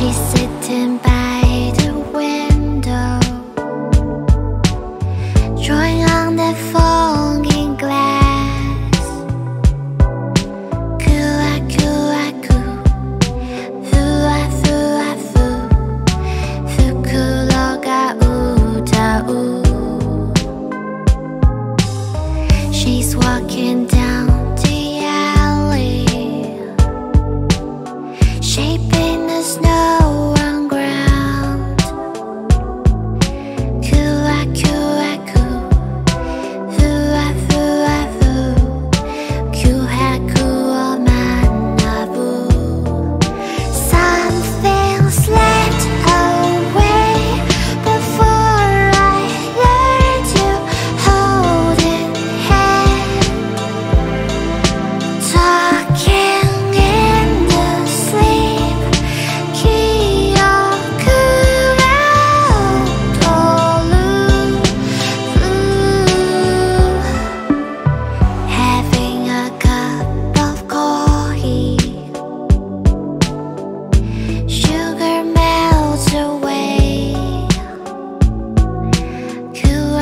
She's sitting by the window.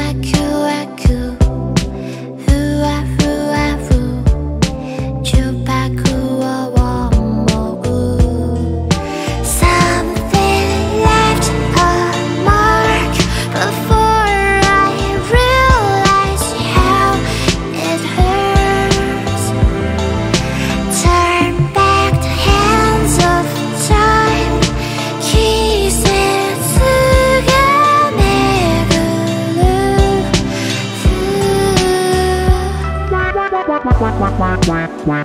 I Wah wah wah wah wah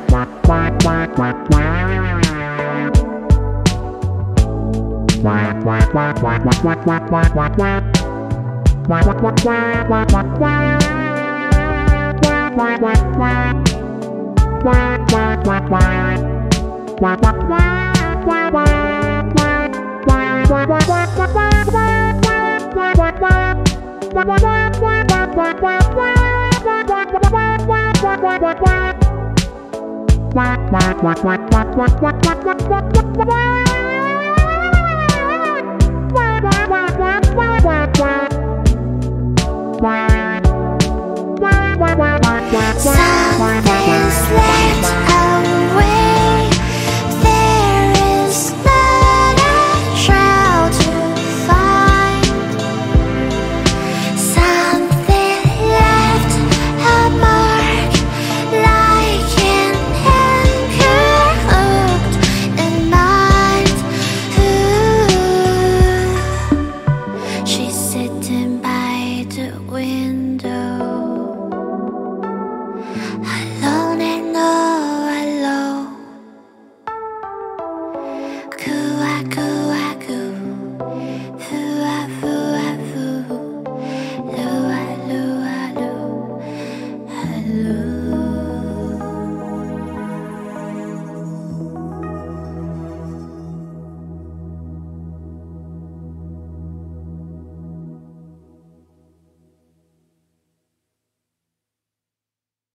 wah wah Something's left